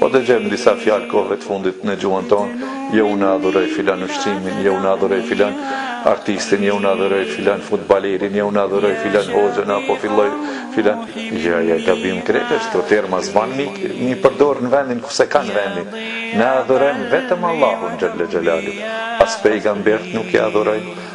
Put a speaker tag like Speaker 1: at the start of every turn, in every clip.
Speaker 1: Po dëgjojmë disa fjalë kohëve të fundit në gjuhën tonë, jo unë adhuroj filan ushqimin, jo unë adhuroj filan artistin, jo unë adhuroj filan futbalerin, jo unë adhuroj filan hoxhën apo filloj filan. Ja, ja, gabim krejt është, këto terma s'ban mi, mi përdor në vendin ku s'e kanë vendin. Ne adhurojmë vetëm Allahun xhelle xhelaluhu. As pejgamberët nuk i adhurojmë,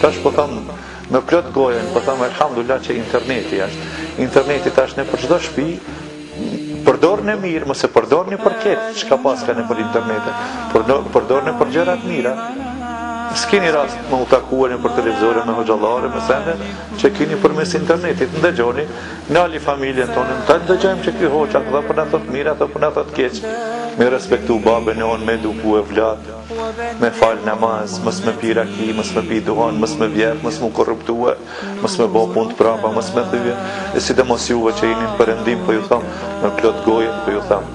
Speaker 1: Tash po tham me plot gojën, po tham elhamdulilah që interneti është. Interneti tash nëpër çdo shpi, përdorni për mirë, mos e përdorni për keq, çka paska nëpër internet. Përdorni për gjëra të mira. S'keni rast me u taku nëpër televizore me hoxhallarë, me sende, qe keni përmes internetit, në dëgjoni, në ali familjen tonë, në të dëgjojmë qe ky hoxha, çka po na thotë mirë, çka po na thotë keq, me respektu babën e nonën, me ndëgju vllanë, me fal namaz, mos me pi raki, mos me pi duhan, mos me vjedh, mos me korruptue, mos me bo punë të prapa, mos me thyje, e sidomos juve që jeni në përëndim, po ju thom, me plot gojë, po ju thom,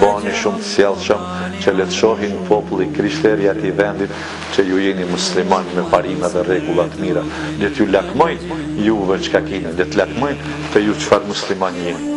Speaker 1: banu shumë të sjellshëm, që le të shohin populli i krishterë i atij vendit që ju jeni muslimanë me parime dhe rregulla të mira. Le t'ju lakmojnë juve çka kini, le të lakmojnë te ju çfarë muslimani jeni.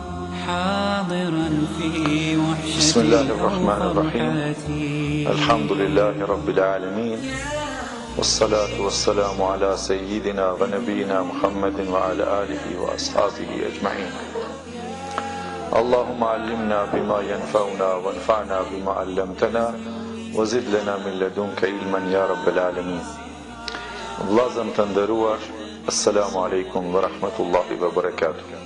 Speaker 2: حاضرا في وحشتي
Speaker 1: بسم الله الرحمن الرحيم الحمد لله رب العالمين والصلاة والسلام على سيدنا ونبينا محمد وعلى آله وأصحابه أجمعين اللهم علمنا بما ينفعنا وانفعنا بما علمتنا وزد لنا من لدنك علما يا رب العالمين بلازم تندروار السلام عليكم ورحمة الله وبركاته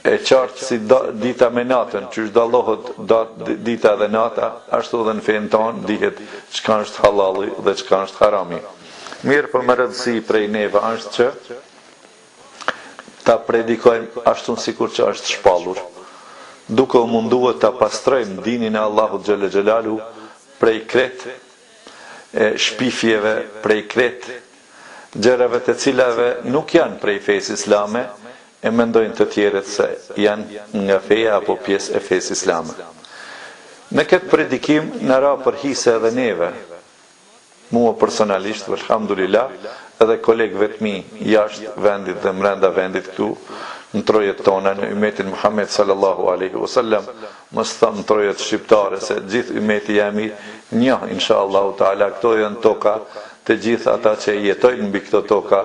Speaker 1: E qartë si dita me natën, qysh dallohet dita dhe nata, ashtu dhe në fenë tonë dihet çka është hallalli dhe çka është harami. Mirëpo me rëndësi prej neve është që ta predikojmë ashtu sikur që është shpallur, duke u mundu që ta pastrojmë dinin e Allahut xhelle xhelaluhu prej krejt shpifjeve, prej krejt gjërave të cilave nuk janë prej fesë islame, E mendojnë të tjerët se janë nga feja apo pjesë e fesë islame. Me këtë predikim na ra për hise edhe neve, mua personalisht, velhamdulilah, edhe kolegëve të mi, jashtë vendit dhe mbrenda vendit këtu, në trojet tona, në ymetin e Muhamedit Sallallahu Alejhi Uesellem, mos them në trojet shqiptare, se gjithë ymeti jemi njo, insha Allahu Teala, këto janë toka, të gjithë ata që jetojnë mbi këto toka,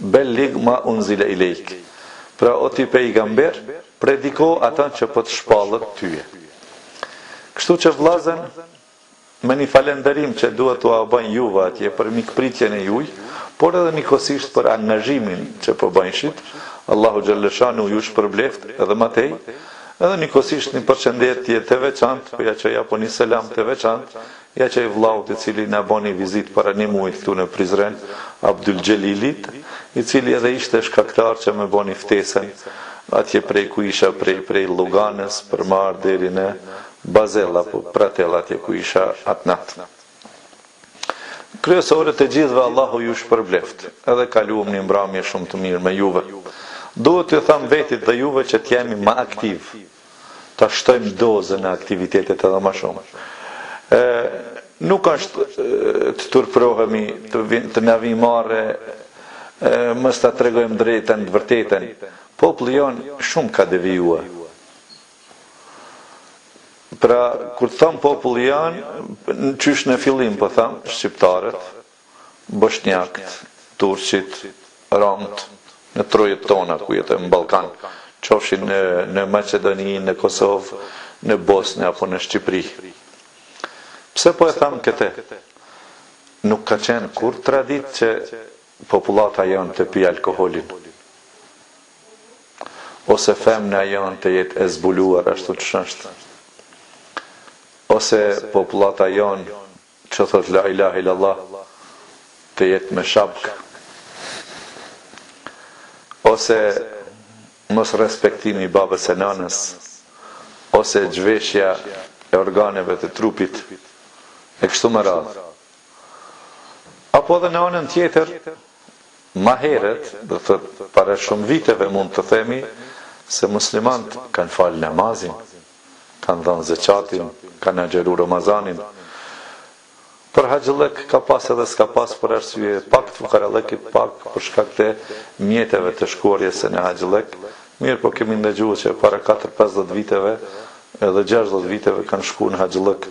Speaker 1: Belligh ma unzile ilejke, Pra o ti Pejgamber, prediko ata që po të shpallet tyje. Kështu që vëllazën, me një falënderim që dua t'ua bëj juve atje për mikpritjen e juaj, por edhe njëkohësisht për angazhimin që po bëjshit, Allahu xhelle shanuhu ju shpërbleftë edhe ma tej, edhe njëkohësisht një përshëndetje të veçantë po ia çoj apo një selam të veçantë Ja qe vllaut i cili na boni vizitë para një muji këtu në Prizren, Abdyl Xhelilit, i cili edhe ishte shkaktar që me boni ftesën atje prej ku isha prej prej Lluganës për me ardh deri në Bazell apo Pratell atje ku isha atë natë. Kryesorja të gjithëve Allahu ju shpërbleftë, edhe kaluam një mbramje shumë të mirë me juve. Duhet t'ju tham vetit dhe juve që t'jemi ma aktivë, ta shtojmë dozën e aktivitetit edhe ma shumë. E, nuk është të turprohemi, të, të na vijë marre, mos ta tregojmë drejtën, të vërtetën. Populli jonë shumë ka devijua. Pra, kur të tham populli jonë, në qysh në fillim, po thamë, shqiptarët, boshnjakët, turqit, romët, në trojet tona ku jetojmë në Ballkan, qofshin në Maqedoni, në Kosovë, në Bosnë apo në Shqipëri. Pse po e tham këtë? Nuk ka qenë kurrë traditë që popullata jonë të pijë alkoholin ose femna jonë të jetë e zbuluar ashtu ç'është. Ose popullata jonë Që thot la ilahe illallah të jet me shapkë ose mos respektimi i babës e nanës ose zhveshja e organeve të trupit e kështu me radh apo edhe në anën tjetër ma heret do thot para shumë viteve mund të themi se muslimant kan fal namazin kanë dhanë zeqatin, kanë agjëru Ramazanin. Për haxhillëk ka pas edhe s'ka pas për arsye, pak të fukarallëkit, pak për shkak të mjeteve të shkuarjes së në haxhillëk, mirëpo kemi ndëgju që para katër pesëdhjetë viteve edhe gjashtëdhjetë viteve kanë shku në haxhillëk,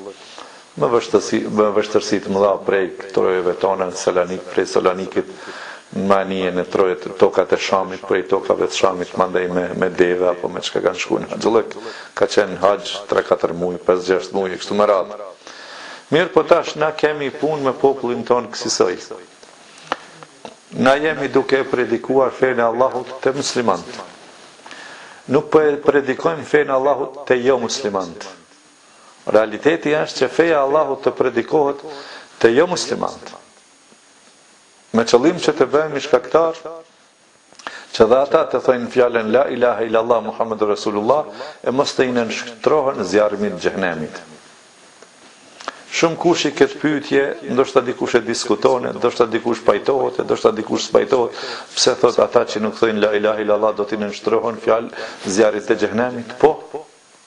Speaker 1: Me vështërsi të mëdha prej trojeve tona në Selanik, prej Selanikit në Manije, në trojet, tokat e Shamit, prej tokave të Shamit mandej me deve apo me çka kanë shku në haxhillëk, ka qenë haxh tre katër muaj, pesë gjashtë muaj e kështu me radhë. Mirëpo tash na kemi punë me popullin tonë kësisoj. Na jemi duke e predikuar fenë e Allahut te muslimantë. Nuk po e predikojmë fenë e Allahut te jomuslimantë. Realiteti është që feja e Allahut të predikohet te jomuslimantë, me qëllim që të bëhemi shkaktarë që dhe ata të thojnë fjalën La ilahe illallah Muhammedur Resulullah e mos t'i nënshtrohen zjarmit të xhehenemit. Shumëkushi këtë pyetje, ndoshta dikush e diskuton, ndoshta dikush pajtohet, ndoshta dikush s'pajtohet, pse thotë ata që nuk thojnë La ilahe illallah do t'i nënshtrohen fjalë zjarrmit të xhehenemit? Po,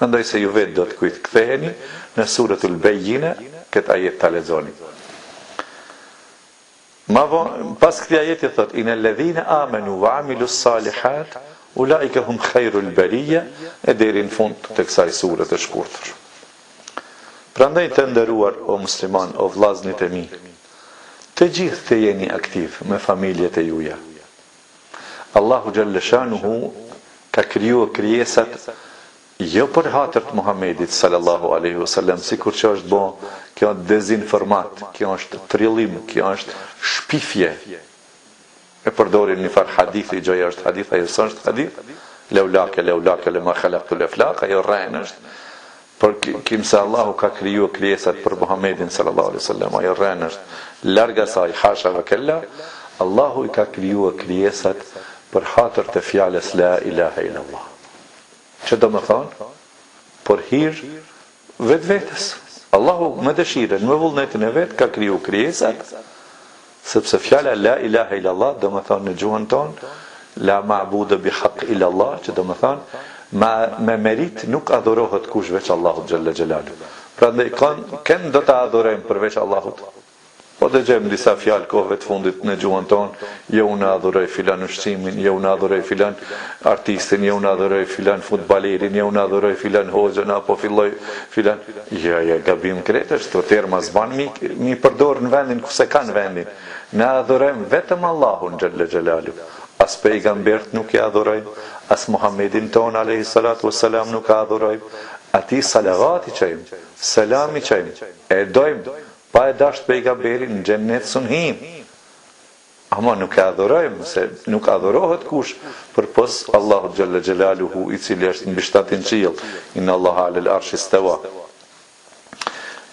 Speaker 1: Mendoj se ju vetë do të ktheheni në Suretul Bejjine këtë ajet ta lexoni. Ma vo, pas këtij ajeti thotë inel ledhine amenu wa amilus salihat ulaike hum khairul berije e deri në fund të kësaj sure të shkurtër. Prandaj të nderuar o musliman, o vllaznit e mi, të gjithë të jeni aktiv me familjet e juja. Allahu xhelle shanuhu ka kriju krijesat jo për hatër të Muhamedit sallallahu alejhi ve sellem, sikur që është bo kjo është dezinformat, kjo është trillim, kjo është shpifje, e përdorin një farë hadithi, gjoja është hadith, ajo s'është hadith, leulake, leulake, le ma khalaktul eflak, ajo rrenë është, Por kimse Allahu ka kriju krijesat për Muhammedin sallallahu alejhi wasallam ajo rrenë është larg asaj hasha wa kella Allahu i ka kriju krijesat për hatër të fjalës la ilahe illa Allah që do me thonë për hir vetvetes Allahu me dëshirën me vullnetin e vet ka kriju krijesat Sepse fjala la ilahe illa Allah do me thonë në gjuhën tonë la ma'bude bi hak illa Allah, që do me thonë ma me merit nuk adhurohet kush veç Allahut xhalla xhelalu. Prandaj kon ken do ta adhurojmë përveç Allahut. Po dëgjojmë disa fjalë kohëve të fundit në gjuhën tonë, jo unë adhuroj filan ushqimin, jo unë adhuroj filan artistin, jo unë adhuroj filan futballerin, jo unë adhuroj filan hoxhën apo filan filan Jo jo gabim krejt është këto terma s'ban mi mi përdor në vendin ku s'e kanë vendin ne adhurojmë vetëm Allahun xhelle xhelalu as pejgambert nuk i adhurojmë as Muhamedin tonë alejhi salatu ue selam nuk e adhurojmë atij salavat i çojmë selam i çojmë e dojmë pa e dashtë pejgamberin në xhennet s'un hijmë Ama nuk e adhurojmë, se nuk adhurohet kush përpos Allahut xhalla xhelaluhu, i cili është mbi shtatë qiell, inna Allaha ala al-arsh istawa.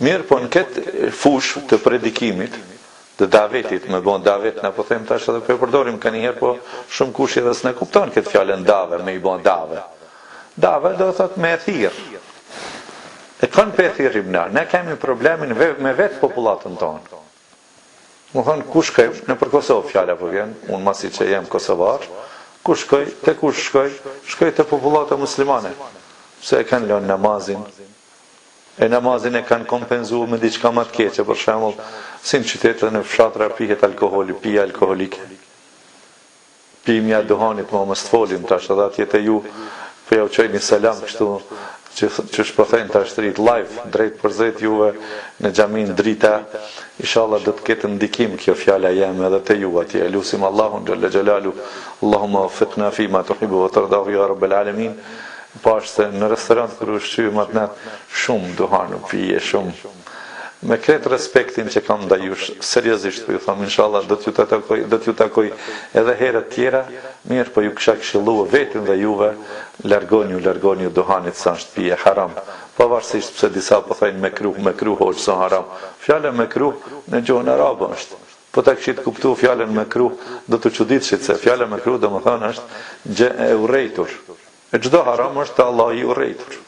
Speaker 1: Mirëpo në këtë fushë të predikimit, të davetit, me bo davet, na po them tash edhe po e përdorim kanjëherë, po shumë kush edhe s'na kupton këtë fjalën dave, me i bo dave. Dave do të thotë me e thirr. E kën pe thirrim na, ne kemi problemin me vetë popullatën tonë. Me thonë ku shkoj, nëpër Kosovë fjala po vjen, unë masi që jem kosovar, ku shkoj, te kush shkoj, shkoj te popullata muslimane, pse e kanë lënë namazin, e namazin e kanë kompenzu me diçka ma të keqe, për shembull, si në qytete dhe në fshatra pihet alkoholi, pije alkoholike. Pimja e duhanit mo mos të folim tash edhe atje te ju po jau çoj një selam kështu qysh po thojnë tashti live drejtpërsëdrejti juve në xhaminë drita ishalla do të ketë ndikim kjo fjala jeme edhe te ju atje e lusim Allahun xhelle xhelalu Allahumma waffiqna fima tuhibu wa tardahu ya rabbel alemin Pashë se në restorant kur u kshqyrëm atë natë shumë duhan u pi e shumë me krejt respektin që kam ndaj jush seriozisht po ju them inshallah do t'ju takoj do t'ju takoj edhe herët tjera mirë po ju kisha këshillue vetin dhe juve largoniu largoniu duhanit se është pije haram pavarësisht pse disa po thojnë mekruh mekruh hoxhë së haram fjala mekruh në gjuhën arabe është po ta kishit kuptue fjalën mekruh do t'çuditshit se fjala mekruh domethënë është gjë e urrejtur E çdo haram është te Allahu i urrejtur.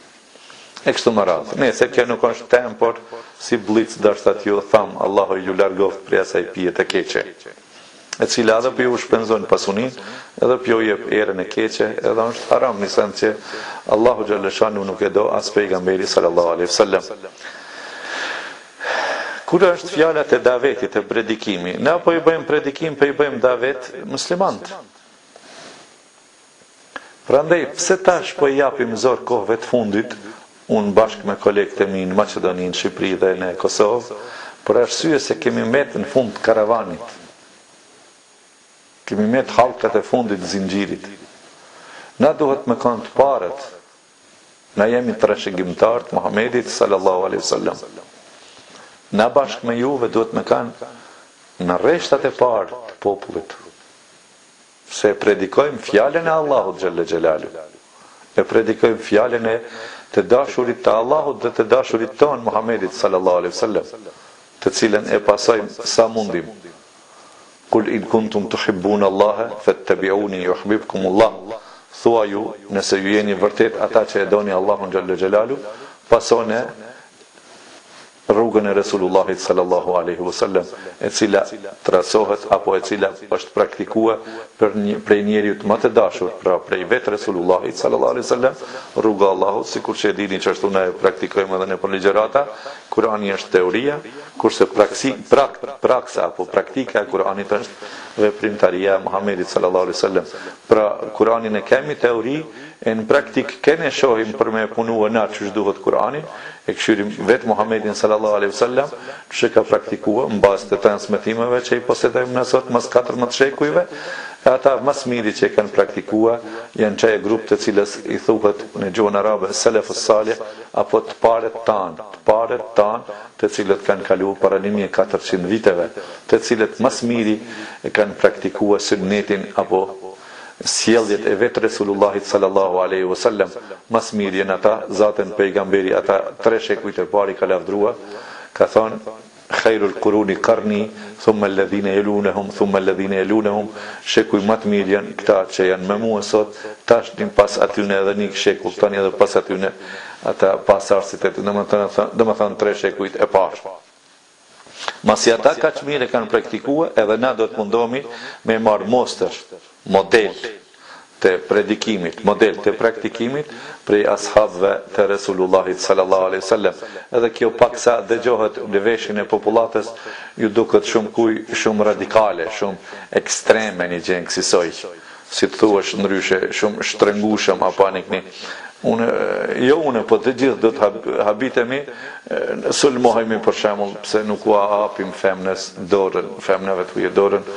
Speaker 1: E kështu me radhë. Nejse kjo nuk është temë, por si blic dashta t'ju tham, Allahu ju largoft prej asaj pije të keqe, e cila edhe po ju shpenzon pasuninë, edhe po ju jep erën e keqe, edhe është haram, në sens që Allahu xhaleshanu nuk e don as pejgamberi sallallahu alaihi wasallam. Kur është fjala te daveti, te predikimi, na po i bëjmë predikim, po i bëjmë davet muslimantë. Prandaj pse tash po i japim zor kohëve të fundit, unë bashkë me kolegët e mi në Maqedoni, në Shqipëri dhe në Kosovë, për arsye se kemi met në fund të karavanit. Kemi met hallkat e fundit të zinxhirit. Na duhet me kan të parët. Na jemi trashëgimtarë të Muhamedit sallallahu alejhi wasallam. Na bashkë me juve duhet me kan në rreshtat e parë të popullit. Se e predikojmë Fjalën e Allahut xhelle xhelalu? E predikojmë fjalën e të dashurit të Allahut dhe të dashurit tonë Muhammedit sallallahu alejhi ve sellem, të cilën e pasojmë sa mundim. Kul in kuntum tuhibbun Allahe fettabiuni yuhbibkum Allah, Thuaju, nëse ju jeni vërtet ata që e doni Allahun xhelle xhelalu, pasone, Rrugën e Resulullahit sallallahu alejhi ue sellem e cila trasohet apo e cila është praktikue për një prej njeriut ma të dashur pra prej vet Resulullahit sallallahu alejhi ue sellem rruga e Allahut sikur që e dini që ashtu na e praktikojmë edhe nëpër ligjërata Kurani është teoria kurse praksi prak praksa apo praktika e Kuranit është veprimtaria e Muhamedit sallallahu alejhi ue sellem pra Kuranin e kemi teori E në praktikë ken e shohim për me e punue na qysh duhet Kur'anin, e kshyrim vetë Muhammedin sallallahu alejhi ve sellem qysh e ka praktikue në bazë të transmetimeve që i posedojmë na sot mas katërmbëdhjetë shekujve, e ata mas miri që e kanë praktikue janë qaj e grupe të cilës i thuhet në gjuhën arabe Selefus Salih apo të parët tanë, të parët tanë të cilët kanë kalu para një mijë e katërqind viteve, të cilët mas miri e kanë praktikue Sunnetin apo. Sjelljet e vet Resulullahit Sallallahu Alejhi Ue Sellem ma s'miri janë ata, zaten Pejgamberi ata tre shekujt e parë i ka lavdrua, ka thanë, Khairul Kuruni Karni, Thumma Ledhine Jelunehum, Thumma Ledhine Jelunehum, shekuj ma të mirë janë këta që janë me mua sot, tashni pas atyne edhe një shekull, tani edhe pas atyne ata pasardhësit e tyre, domethënë tre shekujt e parë. Masi ata kaq mirë e kanë praktikua edhe na do të mundomi me marrë mostër, model, të predikimit, model të praktikimit prej ashabëve të Resulullahit sallallahu alejhi vesellem. Edhe kjo paksa dëgjohet në veshin e popullatës ju duket shumë kuj shumë radikale, shumë ekstreme një gjë kësisoj. Si të thuash ndryshe, shumë shtrëngushëm apo panikni. Unë, jo unë, po të gjithë do të habitemi, sulmohemi për shembull pse nuk ua hapim femnes dorën, femnave të huja dorën,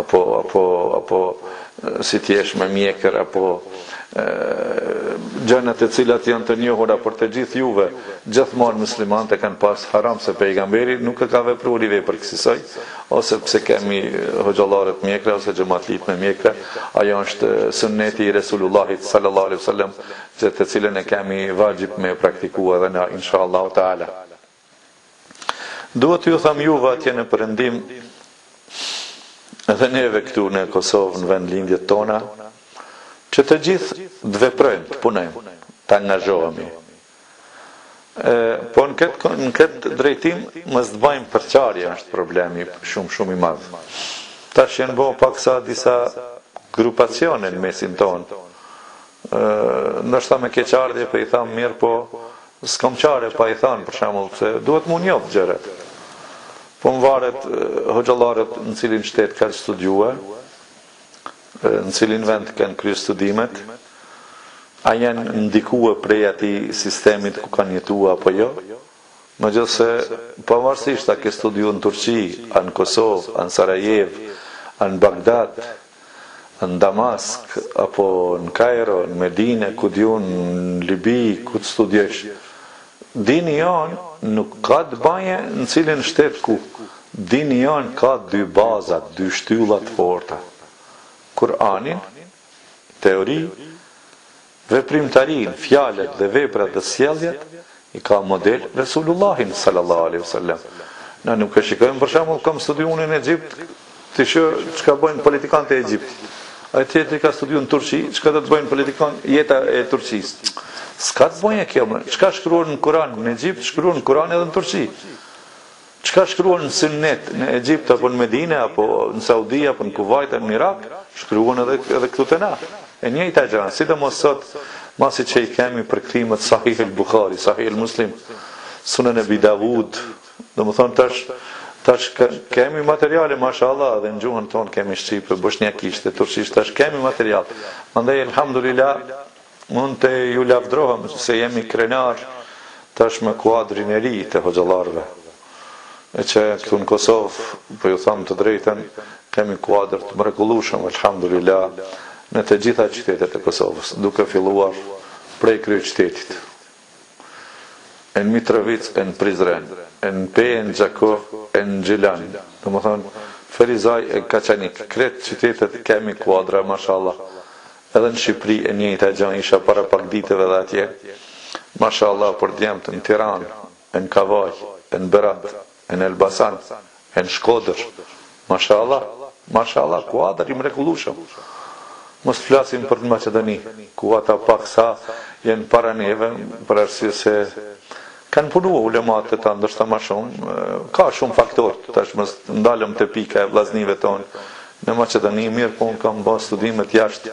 Speaker 1: apo apo apo si të jesh me mjekër apo gjëna të cilat janë të njohura për të gjithë juve, gjithmonë muslimanët e kanë pas haram se pejgamberi nuk e ka vepruar një vepër kësisoj, Ose pse kemi hoxhallarët me mjekra ose xhematlitë me mjekra, ajo është sunneti i Resulullahit sallallahu alejhi ve sellem, që të cilën e kemi vaxhib me praktiku edhe na insha Allahu teala. Duhet t'ju them juve atje në Perëndim dhe neve këtu në Kosovë, në vendlindjet tona, që të gjithë të veprojmë, të punojmë, të angazhohemi, Po në këtë në këtë drejtim mos të bëjmë përçarje asht problemi shumë shumë i madh. Tash janë bo paksa disa grupacione në mesin tonë. Ë ndoshta me keqardhje po i tham mirëpo s'kam çare pa i thënë për shembull se duhet me u njoft gjërat. Po mvaret hoxhallarët në cilin shtet kanë studiua, Në cilin vend kanë krye studimet? A janë ndikua prej atij sistemit ku kanë jetua apo jo? Megjithëse, pavarësisht a ke studiu në Turqi, a në Kosovë, a në Sarajevë, a në Bagdad, në Damask, apo në Kairo, në Medine, ku di un, në Libi, ku të studjosh, Dini jon nuk ka të baje në cilin shtet ku dini jon ka dy baza dy shtylla të forta Kur'anin teori veprimtarinë fjalët dhe veprat dhe sjelljet i ka model Resulullahin sallallahu alejhi vesellem na nuk e shikojmë për shembull kam studiu unë në Egjipt Ti sheh çka bëjnë politikanët e Egjiptit. Ai tjetri ka studiu në Turqi, çka do të bëjnë politikanët e Turqisë. S'ka të bëjë kjo me, çka shkruan në Kuran në Egjipt, shkruan në Kuran edhe në Turqi. Çka shkruan në Sunnet në Egjipt apo në Medinë apo në Saudi apo në Kuvajt apo në Irak, shkruan edhe edhe këtu te na. E njëjta gjë, sidomos sot, masi që i kemi përkthimet Sahih el Bukhari, Sahih el Muslim, Sunen Ebi Davud, Domethënë tash tash kemi materiale mashallah dhe në gjuhën tonë kemi shqipe, boshnjakisht e turqisht tash kemi material. Mandej elhamdulillah mund të ju lavdrohem se jemi krenarë tash me kuadrin e ri të hoxhallarëve. E që këtu në Kosovë, po ju tham të drejtën, kemi kuadër të mrekullushëm, elhamdulillah, në të gjitha qytetet e Kosovës, duke filluar prej kryeqytetit. e në Mitrovicë, e në Prizren, e në Pejë, e në Gjakovë, e në Gjilan, domethënë Ferizaj e Kaçanik, krejt qytetet kemi kuadra mashallah, edhe në Shqipëri e njëjta gjë isha para pak ditëve edhe atje, mashallah për djemtë në Tiranë, e në Kavajë, e në Berat, E në Elbasan, e në Shkodër. Mashallah, mashallah, kuadër i mrekullueshëm. Mos të flasim për në Maqedoni, ku ata paksa janë para neve, për arsye se kanë punu ulematë e tyne ndoshta ma shumë, ka shumë faktorë, tash mos ndalem te pika e vllaznive tonë në Maqedoni, mirëpo unë kam ba studimet jashtë,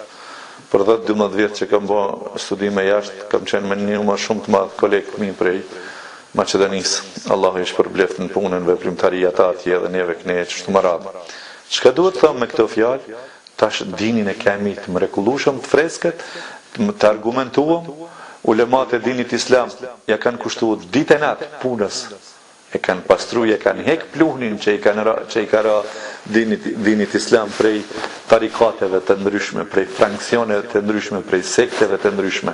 Speaker 1: për dhjetë dymbëdhjetë vjet që kam ba studime jashtë, kam qenë me një numër shumë të madh kolegë të mi prej, Maqedonisë. Allahu i shpërbleftë në punën, veprimtarinë ata atje dhe neve këne e kështu me radhë. Çka du me thanë me këto fjalë? Tash dinin e kemi të mrekullueshëm, të freskët, të argumentum, ulemat e dinit islam ja kanë kushtu ditë e natë punës, e kanë pastru, e kanë hek pluhnin që i kanë ra, që i ka ra dinit, dinit islam prej tarikateve të ndryshme, prej fraksioneve të ndryshme, prej sekteve të ndryshme.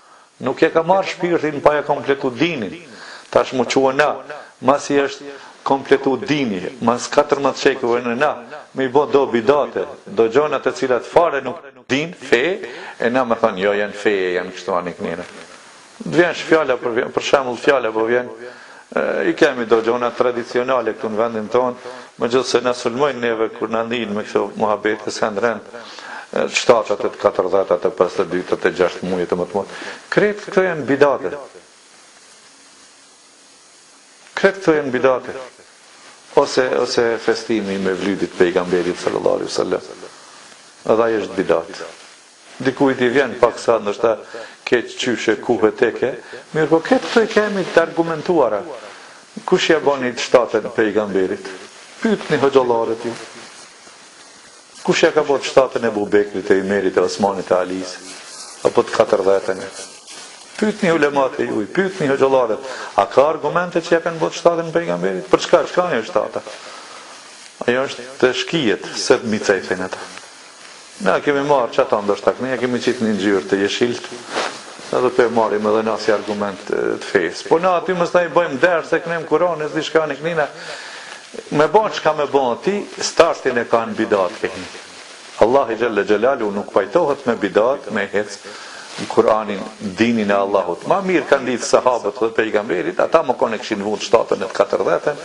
Speaker 1: Nuk e ka marrë shpirtin pa e kompletu dinin, tash m'u çu na, masi është kompletu dini, mas katërmbëdhjetë shekujve e na, me i bo do bidate, do gjona të cilat fare nuk hin n'fe, e na me thanë jo janë feje, janë kështu anej e knej. Të vjen fjala për shembull fjala po vjen, I kemi do gjona tradicionale këtu në vendin tonë, megjithëse na sulmojnë neve kur na ndijnë me kso muhabete se janë rendë të shtatat e të katërdhetat e pesëdhetedytat e gjashtë mujet e motmoti. Krejt këto janë bidate. Krejt këto janë bidate. Ose ose festimi i Mevlydit të Pejgamberit sallallahu alaihi wasallam. Edhe ai është bidat. Dikujt i vjen paksa ndoshta keq qysh e ku e tek, mirëpo krejt këto i kemi të argumentuara. Kush ia bani shtaten pejgamberit? Pyetni hoxhallarët ju. Kush ia ka bërë shtaten Ebu Bekrit e Ymerit e Osmanit e Alisë? Apo të katërdheten? Pyetni ulemat e juj, pyetni hoxhallarët, a ka argumente që ia kanë ba shtaten pejgamberit? Për çka, çka është shtata? Ajo është te shkijet, sedmica i thonë ata. Ne ja kemi marrë qatë ndoshta, ne ja kemi qitë një ngjyrë të jeshiltë, edhe pe marrim edhe na si argument të fesë. Po na aty i bajmë ders e knojmë Kur'anin, s'di çka knojmë na. Me ba çka me ba ti, startin e kanë bidat kjo. Allahu xhelle xhelalu nuk pajtohet me bidat, me hec Kur'anin, dinin e Allahut. Ma mirë kanë ditë sahabët dhe pejgamberit, ata me kon e kishin vu të shtatën e të katërdheten,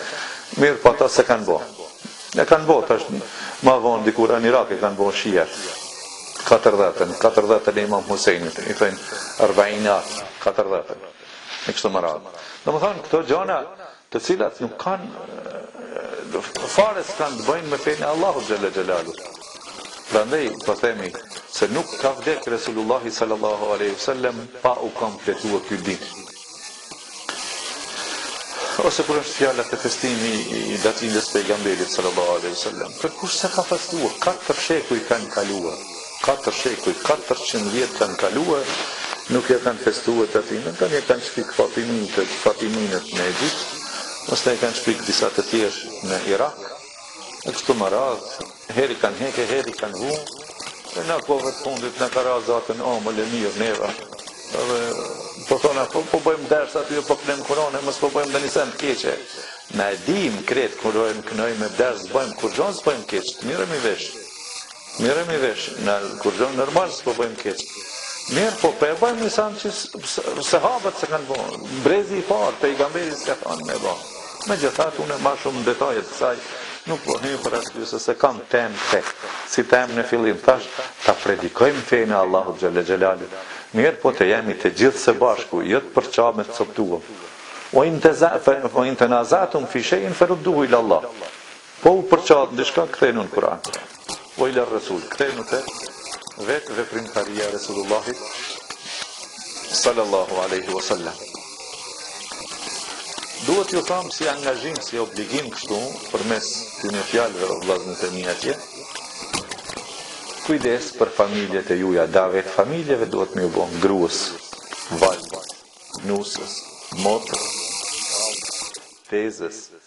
Speaker 1: mirë po ata s'e kanë ba. E kanë bo tash ma vonë dikur në Irak e kanë bo shiat. Katërdhëten, katërdhëten e Imam Husejnit, i thonë Arbeinat, katërdhëten. E kështu me radhë. Domethënë këto gjëra të cilat nuk kanë fare s'kanë të bëjnë me fenë e Allahut xhelle xhelalu. Prandaj po themi se nuk ka vdek Resulullahi sallallahu alaihi wasallam pa u kompletu ky din. Ose kur është fjala te festimi i datëlindjes pejgamberit sallallahu alaihi wasallam, kërkush s'e ka festuar, katër shekuj kanë kaluar, katër shekuj, katërqind vjet kanë kaluar, nuk ja kanë festuar datëlindjen, tani e kanë shpik fatimi, fatimitët në Egjipt, ose e kanë shpik disa të tjerë në Irak, e kështu me radhë. Herë e kanë hekë, herë e kanë vu, në kohët e fundit na ka ra zaten amël e mirë neve, dhe po thona, po, po bajmë ders aty e po knojmë Kuran e mos po bajmë ndonjë sen të keqe. Na e dim krejt Kuran knojmë e ders bajmë, kurgjo s'bojmë keq, të merremi vesh. Të merremi vesh, na kurgjo normal s'po bajmë keq. Mirëpo, po e bajmë një sen që sahabët s'e kanë bo. Brezi i parë, pejgamberi s'ka thonë me e ba. Megjithatë, unë ma shumë në detaje të kësaj nuk po hy për arsye se s'e kam temë tek. Si temë në fillim thash, ta predikojmë fenë e Allahut xhelle xhelalu, mirëpo të jemi të gjithë së bashku, jo të përçamë e të coptuam. O in tenaza'tum fi shej'in ferudduhu ila Allah. Po u përçat në diçka kthejnu në Kur'an. O ila Rasul, kthejnu te vetë veprimtaria e Resulullahit sallallahu alaihi wasallam. Duhet ju thamë si angazhim, si obligim kështu, përmes këtyne fjalëve o vllazën të mi atje, kujdes për familjet e juja, davet familjeve duhet me ju bo, gruës, vajzës, nusës, motës, tezës,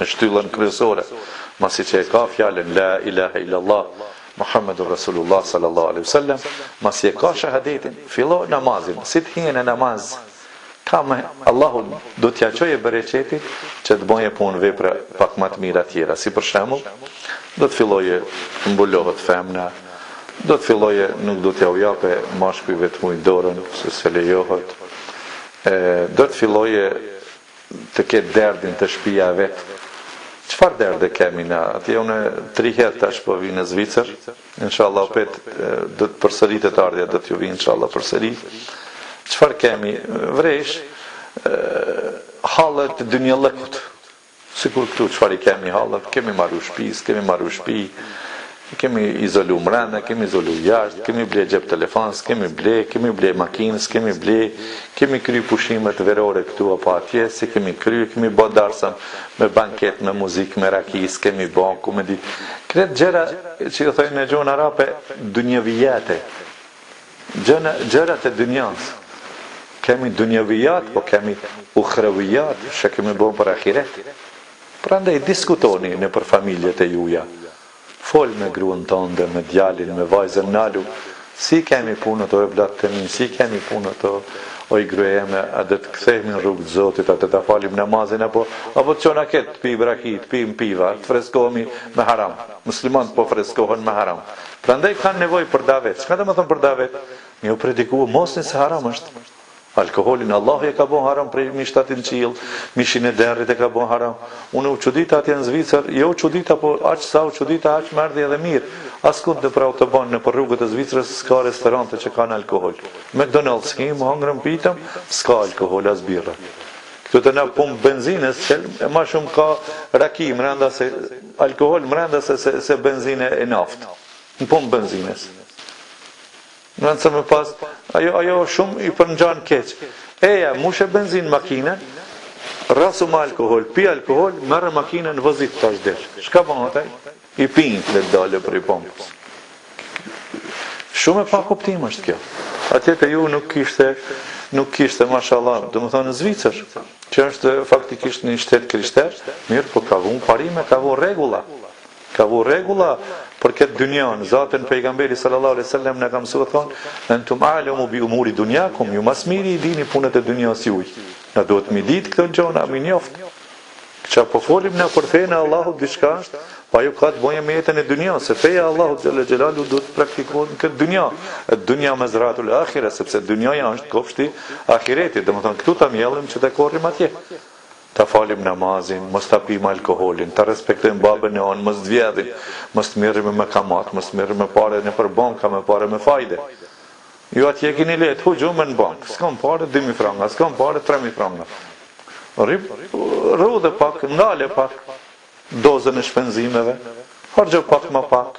Speaker 1: në shtyllën kryesore, masi që e ka fjalën la ilaha illallah Muhammedur Rasulullah sallallahu alaihi wasallam, masi e ka shahadetin, fillo namazin, si të hije në namaz, ka Allahu do t'ja çojë bereqetin që të bëjë punë vepra pak më të mira tjera, si për shembull, do të fillojë mbulohet femna, do të fillojë nuk do t'jau jape mashkujve të huj dorën, se s'e lejohet, do të fillojë të ketë derdin te shpija e vet çfar derde kemi na atje une tri her tash po vi në Zvicër inshallah opet do të përsëritet ardhja do t'ju vi inshallah përsëri çfar kemi veç hallet e dynjallëkut sikur këtu çfar i kemi hallet kemi maru shpi s'kemi maru shpi E kemi izolu mrene, kemi izolu jashtë, kemi ble xhep telefon, s'kemi ble, kemi ble makinë, s'kemi ble, kemi kry pushimet verore këtu apo atje, s'e kemi kry, kemi bo darsëm me banketë, me muzikë, me raki, s'kemi bo, ku me ditë. Krejt gjëra që u thojnë në gjuhën arape dunjevijate. Gjëna, gjërat e dynjasë. Kemi dunjevijat, po s'kemi uhrevijat, ça kemi bo për ahiret. Prandaj diskutoni nëpër familjet e juja. Fol me gruen tënde me djalin me vajzën ndalu si i kemi punët o evlat të mi si i kemi punët o oj gruja jeme a do të kthehemi në rrugë të zotit a do ta falim namazin apo apo të çona ketë të pijmë raki të pijmë piva të freskohemi me haram muslimanët po freskohen me haram prandaj kanë nevojë për davet çka domethonë për davet me ju prediku mosni se haram është Alkoholin Allahu e ka bo haram prej mi shtatin qiell, mishin e derrit e ka bo haram. Unë u çudita atje në Zvicër, jo u çudita, po aq sa u çudita aq më erdhi edhe mirë. Askund nëpër autoban, nëpër rrugët e Zvicrës s'ka restorante që kanë alkohol. McDonald's hijmë, hëngrëm, pitëm, s'ka alkohol, as birra. Këtu te ne pumpë benzinës që ma shumë ka raki mrenda se alkohol mrenda se se se benzinë e naftë. Në pumpë benzinës. Nëse më pas, ajo, ajo shumë i përngjan keq. Eja, mushe benzinë makinën, rrasu me alkohol, pi alkohol, merre makinën, vozit tash del. Çka bon ai? I pin, del prej pompës. Shumë e pakuptim është kjo. Atje te ju nuk kishte, nuk kishte, mashallah, domethonë në Zvicër, që është faktikisht një shtet krishter, mirëpo ka vunë parime, ka vunë rregulla. Ka vu rregulla për këtë dynja, zaten pejgamberi sallallahu alaihi wasallam na ka mësuar thon, entum a'lamu bi umuri dunyakum, ju ma s'miri i dini punët e dynjasë juaj. Na duhet mi dit këto gjona, mi njoft. Ça po folim na për fenë e Allahut diçka është, po ajo ka të bëjë me jetën e dynjasë, se feja e Allahut xhelle xhelaluhu duhet të praktikohet në këtë dynja. Dunya mazratul akhire, sepse dynjaja është kopshti i ahiretit, domethënë këtu ta mjellim që të korrim atje. Ta falim namazin, mos ta pijmë alkoholin, ta respektojmë babën e onë, mos t'vjedhim, mos të mirremi me kamatë, mos të mirremi me pare nëpër banka, me pare me fajde. Ju atje e keni lehtë, huj unë në bankë, s'kam pare dy mijë franga, s'kam pare tre mijë franga. Rri, rrudhe pak, ndale pak dozën e shpenzimeve, harxho pak ma pak.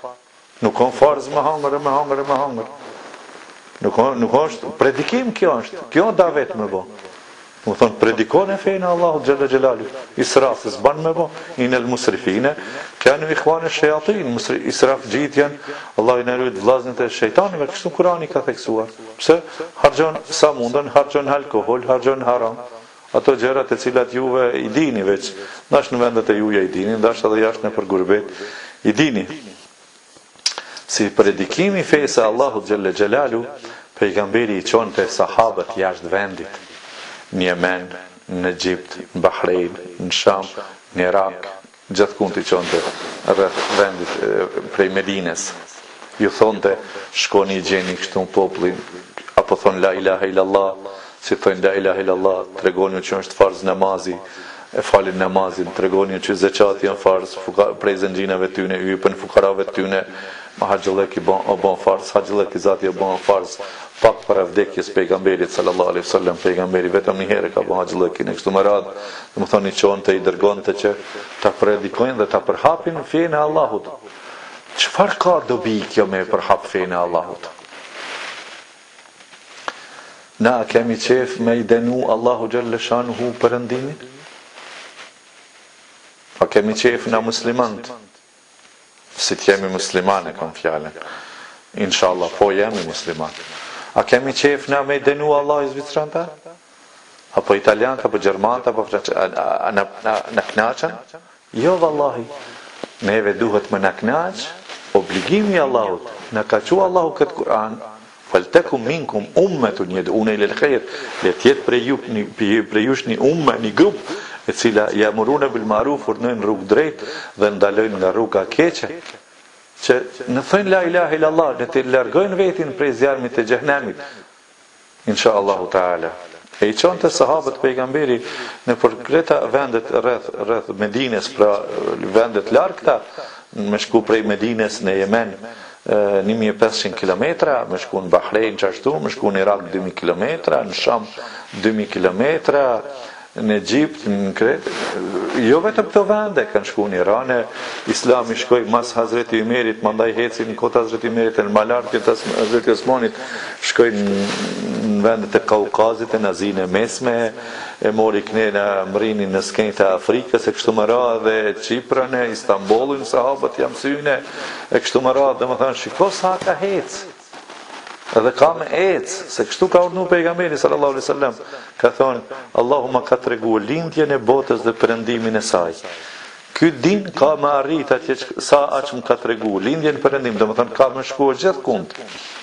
Speaker 1: Nuk ka farz me hangër e me hangër e me hangër. Nuk ka, nuk është predikim kjo është. Kjo është davet me bo. Do të thonë predikon fenë e Allahut xhelle xhelalu. Israf s'ban me bo, inel musrifine, kanu ihvane shejatin, musri israfxhitë janë Allahu na rujtë vllaznit e shejtanëve, kështu Kurani ka theksuar. Pse harxhon sa mundën, harxhon alkohol, harxhon haram. Ato gjëra të cilat juve i dini veç, ndash në vendet e juja i dini, ndash edhe jashtë nëpër gurbet i dini. Si predikim i fesë së Allahut xhelle xhelalu, Pejgamberi i çonte sahabët jashtë vendit, në Jemen, në Egjipt, në Bahrein, në Sham, në Irak, Gjithkund i çonte rreth vendit prej Medines. Ju thonte, shkoni i gjeni kështu në popullin, a po thonë la ilahe illallah, si thojnë la ilahe illallah, tregonju që është farz namazi, e falin namazin, tregoniju që zeqati on farz, prej zengjinave t'tyne, u jipen fukarave t'tyne, Haxhillëki bon o bon farz haxhillëki zati o bon farz pak para vdekjes pejgamberit sallallahu alejhi wasallam pejgamberi vetëm një herë ka bo haxhillëkin e kështu me radhë do të thonë i çonte i dërgonte që ta predikojnë dhe ta përhapin fenë e Allahut çfarë ka dobi kjo me përhap fenë e Allahut a kemi qef me i denu Allahu xhallal shanuhu perëndimin a kemi qef na muslimantë Si të jemi musliman e kam fjalën. Inshallah po jemi musliman. A kemi qejf na me i denu Allahu zvicrant? Apo italianët apo gjermanët apo na kënaqen? Jo vallahi. Neve duhet me na kënaq obligimi i Allahut. Na ka çu Allahu këtë Kur'an Waltakum minkum ummatun yad'una ila al-khair, le të jetë prej ju prej jush një umme, një grup, e cila ya'muruna bil ma'ruf, urdhërojnë rrugë të drejtë dhe ndalojnë nga rruga e keqe, që në thojnë la ilahe illa Allah, le të largojnë vetin prej zjarmit të xhehenemit. Insha Allahu Teala. E i çonte sahabët pejgamberi nëpër këto vendet rreth rreth Medines, pra vendet e largëta, me shku prej Medines në Jemen, një mijë e pesëqind kilometra, me shku në Bahrein qashtu, me shku në Irak dy mijë kilometra, në Sham dy mijë kilometra, në Egjipt, në Kretë, jo vetëm këto vende, kanë shku në Irane, islami shkoi mas Hazreti Ymerit, mandaj heci në kohë të Hazreti Ymerit, ma nalt, të Hazreti Osmanit, shkoi në vendet e Kaukazit, e në Azinë e Mesme, e mori këmë mërrini në skaje të Afrikës, e kështu me radhë Qipron e Istanbulin, sahabët ja msyne, E kështu me radhë, domethënë shiko sa ka hec. Edhe ka me ec, se kështu ka urdhnu pejgamberi sallallahu alaihi wasallam. Ka thonë, Allahu ma ka tregu lindjen e botës dhe perëndimin e saj. Ky din ka me arrit atje sa aq më ka tregu lindjen perëndim, domethënë ka me shku gjithkund.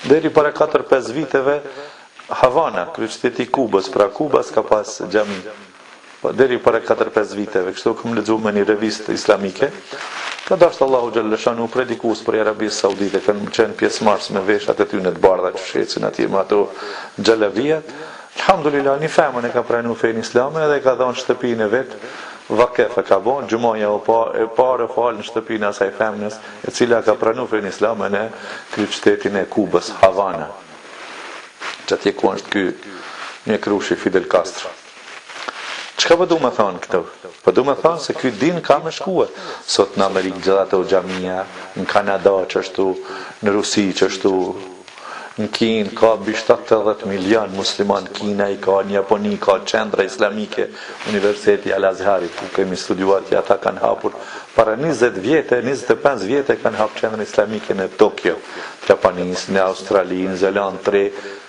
Speaker 1: Deri para 4-5 viteve Havana, kryeqyteti i Kubës, pra Kuba s'ka pas xhami. deri para katër pesë viteve, kështu kam lexuar në një revistë islamike, ka dashtë Allahu xhalla shanu predikues prej Arabisë Saudite kanë qenë pjesëmarrës me veshat e tyne të bardha që shkojnë atje me ato xhelabijat, Elhamdulilah një femën e ka pranu fenë islame edhe e ka dhënë shtëpinë e vet vakef e ka bo, xhumaja e parë u falë në shtëpinë e asaj femnes e cila ka pranu fenë islame në kryeqytetin e Kubës, Havana qatje ku është ky mjekrushi Fidel Castro. Çka po du me thonë këtu? Po du me thonë se ky din ka me shkue. Sot në Amerikë gjithë ato xhamia, në Kanada qashtu, në Rusi qashtu, në Kinë ka mbi shtatëdhjetë milion musliman, Kina i ka, në Japoni ka qendra islamike, Universiteti Al Azhari, ku kemi studiuar qata kanë hapur, para njëzet vjete, njëzet e pesë vjete kanë hapë qendrën islamike në Tokio, të Japonisë, në Australi, në Zelandë të Re,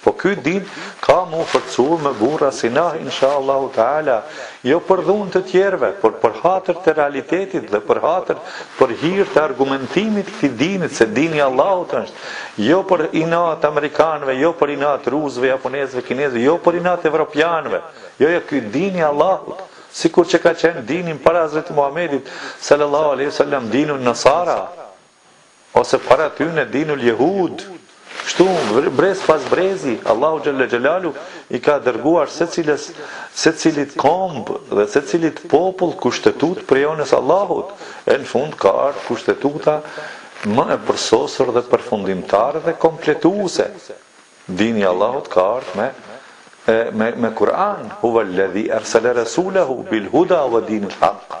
Speaker 1: Po ky din ka me u forcu me burra si na inshallahu teala jo për dhunë të tjerëve por për hatër të realitetit dhe për hatër për hir të argumentimit të këtij dinit se dini i Allahut është jo për inat amerikanëve jo për inat rusëve japonezëve kinezëve jo për inat evropianëve jo jo ky din i Allahut sikur që ka qenë dini para Hazreti Muhamedit sallallahu alaihi wasallam dinu nasara Ose para tyne dinul jehud. Kështu brez pas brezi, Allahu xhelle xhelalu i ka dërguar secilës, secilit komb dhe secilit popull kushtetutë prej anës Allahut, e në fund ka ardhë kushtetuta më e përsosur dhe përfundimtare dhe kompletuese. Dini i Allahut ka ardhë me me me Kur'an, Huwa ledhi ersele resulehu bil huda wa dinil hak.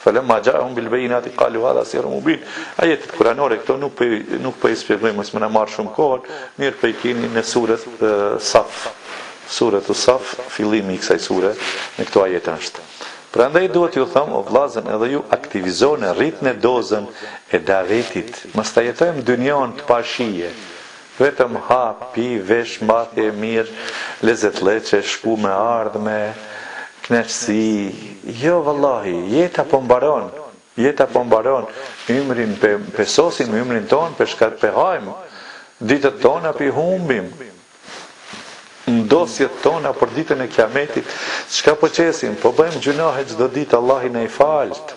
Speaker 1: Falamma ja'ahum bil bayinati qalu hadha sihrun mubin. Ajetet kuranore këto nuk po nuk po i shpjegojmë, mos më na marr shumë kohën, mirëpo i keni në suret Saf. Suret Saf, fillimi i kësaj sure me këto ajete është. Prandaj duhet t'ju them o vllazën edhe ju aktivizoni rritni dozën e davetit, mos ta jetojmë dynjanë të pa shije. Vetëm ha, pi, vesh, mbath e mirë, lezetlleqe, shku me ardh me knaqësi, jo vallahi, jeta po mbaron, jeta po mbaron, ymrin pe pe sosim ymrin tonë pe shkat pe hajm, ditët tona pi humbim, në dosjet tona për ditën e kiametit, çka po qesim, po bëjmë gjynahe çdo ditë Allahi na i faltë,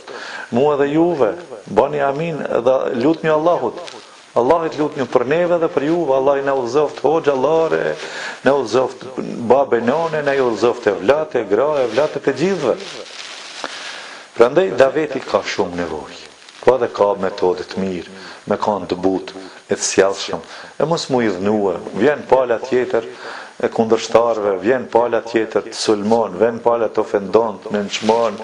Speaker 1: Mua dhe juve, bani amin dhe lutnju Allahut. Allahit lutnju për neve dhe për juve, Allahi na udhëzoft hoxhallarë, na udhëzoft babë e nonë, na i udhëzoft evlat e gra, evlat e të gjithëve. Prandaj daveti ka shumë nevojë. Po edhe ka metodë të mirë, me kanë të butë, e të sjellshëm e mos mu idhnue vjen pala tjetër e kundërshtarëve vjen pala tjetër të sulmon vjen pala të ofendon të nënçmon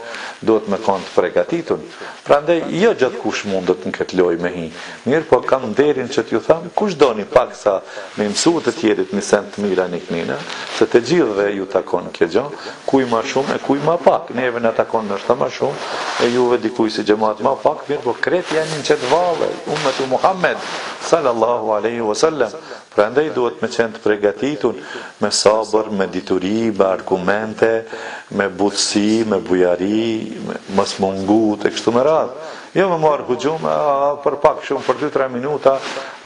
Speaker 1: duhet me kon të pregatitun prandaj jo gjithkush mundet në këtë lojë me hi mirëpo kam nderin që t'ju them kush doni paksa me i mësu të tjerit një send të mirë a niknina se të gjithëve ju takon kjo gjë Kujt ma shumë e kujt ma pak, neve na takon ndoshta ma shumë, e juve dikujt si xhemat ma pak, mirëpo krejt jani n'qet valle, ummetu Muhammed, Sallallahu alejhi wa sallam, prandaj duhet me qenë të pregatitun me sabër, me dituri, me argumente, me butësi, me bujari, me mos mu ngut e kështu me radhë. Jo me marrë huxhum, për pak shumë, për 2-3 minuta,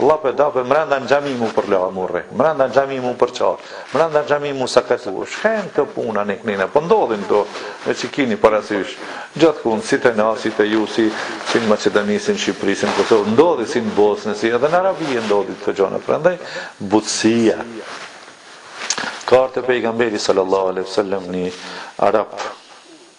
Speaker 1: lape dape, mrenda në xhami mu përla mu rreh, mrenda në xhami mu përça, mrenda në xhami mu sakatu, shken kë puna në kënina, po po ndodhin këto, meqë kini parasysh, gjithkun, si te na, si te ju, si, si në Maqedoni, si në Shqipëri, si në Kosovë, ndodhi si në Bosnë, si edhe në Arabijë ndodhi këto gjona, prandaj, butësia, ka ardh te pejgamberi sallallahu alaihi sallam një arab,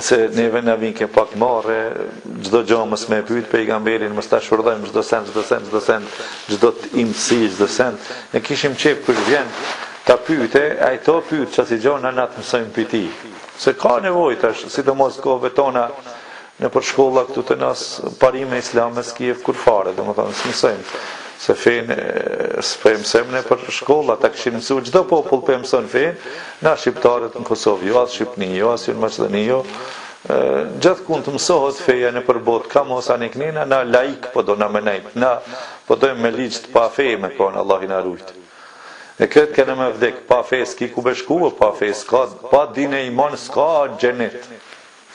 Speaker 1: se neve na vinke pak marre çdo gjë mos me pyet pejgamberin mos ta shurdhojm çdo send çdo send çdo send çdo imsi çdo send ne kishim qef kush vjen ta pyete ai ta pyet qasi gjëna na t'mësojm pyti se ka nevojë tash sidomos kohëve tona nëpër shkolla këtu te na parime islame s'ke kurrfare domethënë s'mësojm se fen s'po e mësojmë nëpër shkolla ta kishim mësuar çdo popull po e mëson fen Na shqiptarët në Kosovë jo as Shqipni jo as në Maqedoni jo gjithkund mësohet feja nëpër botë ka mos anë kënina na laik po dona me nejt na po dojmë me ligj të pafe me konë Allahi na rujt e krejt kena me vdek pa fe s'ki ku me shku pa fe s'ka pa din e iman s'ka xhenet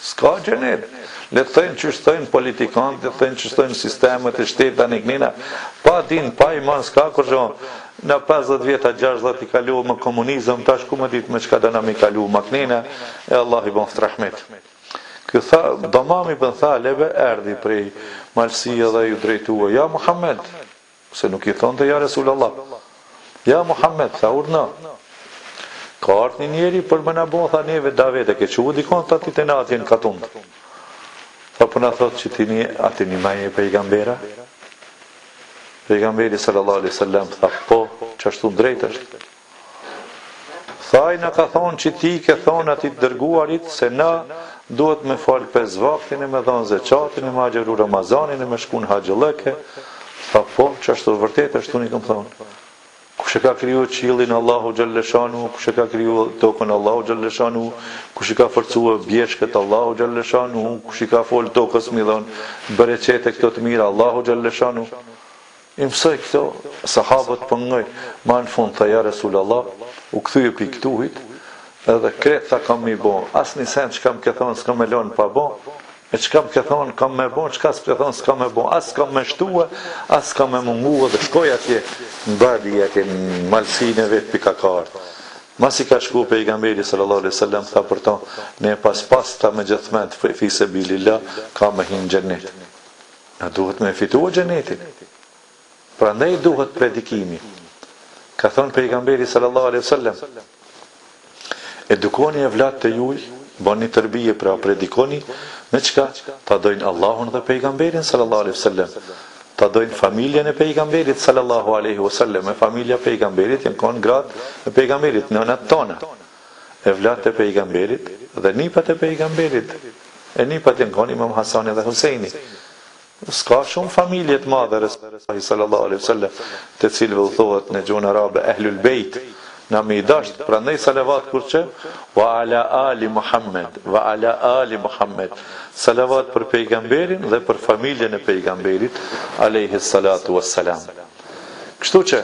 Speaker 1: Ska xhenet. Le të thojnë qysh thojnë politikant, le të thojnë qysh thojnë sistemet e shtetit ta niknina, pa dinë, pa iman ska kurgjo. Na pesëdhjetë vjet a, gjashtëdhjetë i kalum me komunizëm, tash ku me ditë me çka do na me kalu maknina, e Allahi i bëftë rahmet. Ky tha, Damam ibn Thalebe erdhi prej Malsie dhe ju drejtua, Ja Muhammed! Pse nuk i thonte ja Resul Allah? Ja Muhammed, tha urna. Ka ardhë një njeri për me na bo, tha neve davet e ke çu, dikon' tha ti te na atje n'katund. Tha për po na thot që ti një atë një majë e pejgamber a? Pejgamberi sallallahu alai sallam tha po, qashtu drejt është. Tha ai na ka thonë që ti ke thonë atij të dërguarit se na duhet me fal pesë vaktin e me dhanë zeqatin e me agjeru Ramazanin e me shku në haxhëllëke, tha po, qashtu vërtet është unë i kam thonë. Kush e ka kriju qiellin Allahu Xhelleshanuhu, kush e ka kriju tokën Allahu Xhelleshanuhu, kush i ka forcua bjeshkët Allahu Xhelleshanuhu, kush i ka fol tokës me i dhanë bereqet e këto të mira Allahu Xhelleshanuhu. I mësoi këto sahabët po ngoj, ma në fund tha ja Resul Allah, u kthye pi këtuhit, edhe krejt tha kam me i bo, asni sen çka më ke thonë s'kam me lënë pa bo, e çka më ke thonë kam me bo, çka s'ke thonë s'kam me bo, as s'kam me shtue, as s'kam me mungue dhe shkoi atje në Badi atje në malësinë e vet pi kah ka ardh. Masi ka shku Pejgamberi sallallahu alejhi ve sellem tha për to, në pas pas, tha me gjithë mend fi sebilillah ka me hi në xhennet. Na duhet me e fitue xhenetin. Prandaj duhet predikimi. Ka thënë pejgamberi sallallahu alaihi wasallam, Edukoni evlatët e juj, bani terbije pra predikoni, me çka ta dojnë Allahun dhe pejgamberin sallallahu alaihi wasallam. Ta dojnë familjen e pejgamberit sallallahu alaihi wasallam, e familja e pejgamberit janë kanë gratë e pejgamberit, nënat tona. Evlatët e Pejgamberit dhe nipat e Pejgamberit, e nipat janë kon Imam Hasani dhe Huseini. S'ka shumë familje të madhe Resulullahi sallallahu alejhi ve sellem, të cilëve u thuhet në gjuhën arabe Ehlul Bejt, na me i dashtë, prandaj salavat kur çon, Wa ala ali Muhammed, wa ala ali Muhammed, salavat për Pejgamberin dhe për familjen e Pejgamberit alejhi salatu was salam. Kështu që,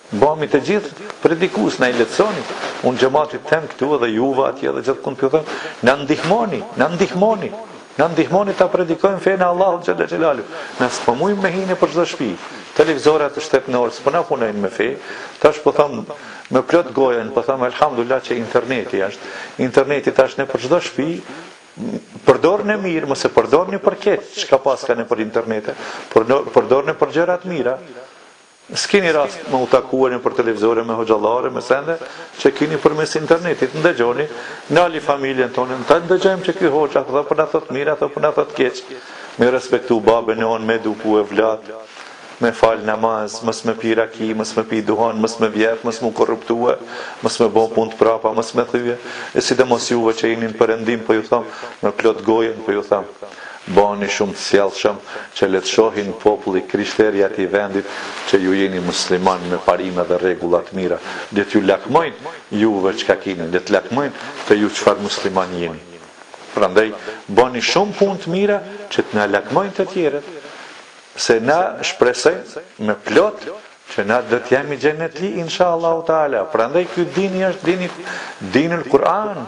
Speaker 1: Bëhemi të gjithë predikus, na i lehtësoni. Unë xhamatit them këtu edhe juve atje dhe gjithkund po ju them, na ndihmoni, na ndihmoni. Na ndihmoni ta predikojmë fenë e Allahut xhalla xhelalu. Na s'po mujm me hinë nëpër çdo shtëpi. Televizorat shtetërorë s'po na punojnë me fe. Tash po them me plot gojën, po them elhamdullah që interneti është. Interneti tash nëpër çdo shtëpi përdorni për mirë, mos e përdorni për keq, çka pa s'ka nëpër internete. Por përdorni për gjëra të mira. S'keni rast me u takueni për televizore me hoxhallarë me sende që kini përmes internetit ndëgjoni ngjall familjen tone në ta ndëgjojmë që ky hoxha këto po na thot mirë ato po na thot keq, me respektu babe nonë me eduku e vllat me fal namaz mos me pi raki mos me pi duhan mos me vjedh mos mu korruptue mos me bo punë të prapa mos me thye e sidomos juve që jeni në perëndim po ju thom me plot gojën po ju thom Boni shumë të sjellshëm që le të shohin populli krishter i atij vendit që ju jeni musliman me parime dhe rregulla të mira, le t'ju lakmojnë juve çka keni, le të lakmojnë te ju çfarë musliman jeni. Prandaj boni shumë punë të mira që të na lakmojnë të tjerët, se na shpresojmë me plot që na do të jemi xhenetli insha Allahu Teala. Prandaj ky dini është dini dinul Kur'an.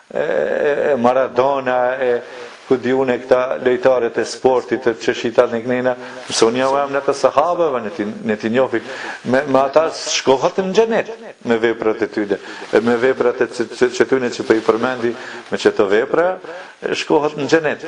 Speaker 1: e Maradona e ku di unë këta lojtarët e sportit të çeshi ta në kënina se unë jam emrat e sahabeve në t'i në t'i njofi me me ata shkohat në xhenet me veprat e tyre e me veprat e që tyne që po i përmendi me çeto vepra shkohat në xhenet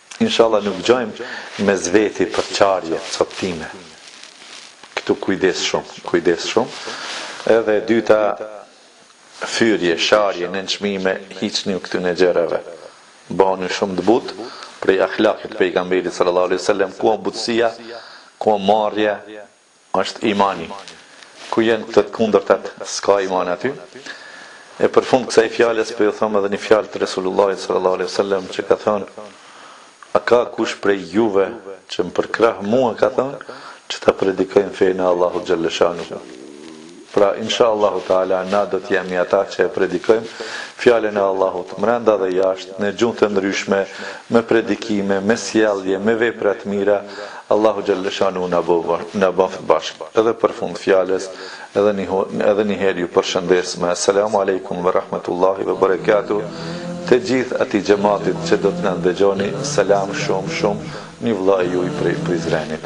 Speaker 1: Inshallah nuk gjojm mes veti përçarje coptime këtu kujdes shum kujdes shum edhe e dyta fyrje sharje nençmime hiqniu këtyne gjërave bani shum të butë prej ahlakit të pejgamberit sallallahu alejhi vesellem ku o butësia ku o marrja Është imani. Ku jenë këto të kundërtat s'ka iman aty. E për fund kësaj fjales po ju thom edhe një fjalë të Resulullahit sallallahu alejhi ve sellem që ka thonë A ka kush prej juve që më përkrah mua ka thonë që ta predikojmë fenë e Allahut xhelleshanuhu. Pra, Insha Allahu Teala, na do të jemi ata që e predikojmë Fjalën e Allahut, mrenda dhe jashtë, në gjuhë të ndryshme, me predikime, me sjellje, me vepra të mira, Allahu Xhelleshanuhu na boftë bashkë. Edhe për fund fjalës, edhe një herë ju përshëndes me Selamu Alejkum ve Rahmetullahi ve Berekatuh, të gjithë atij xhematit që do të na ndëgjoni, selam shumë, shumë, një vëlla i juj i Prizrenit.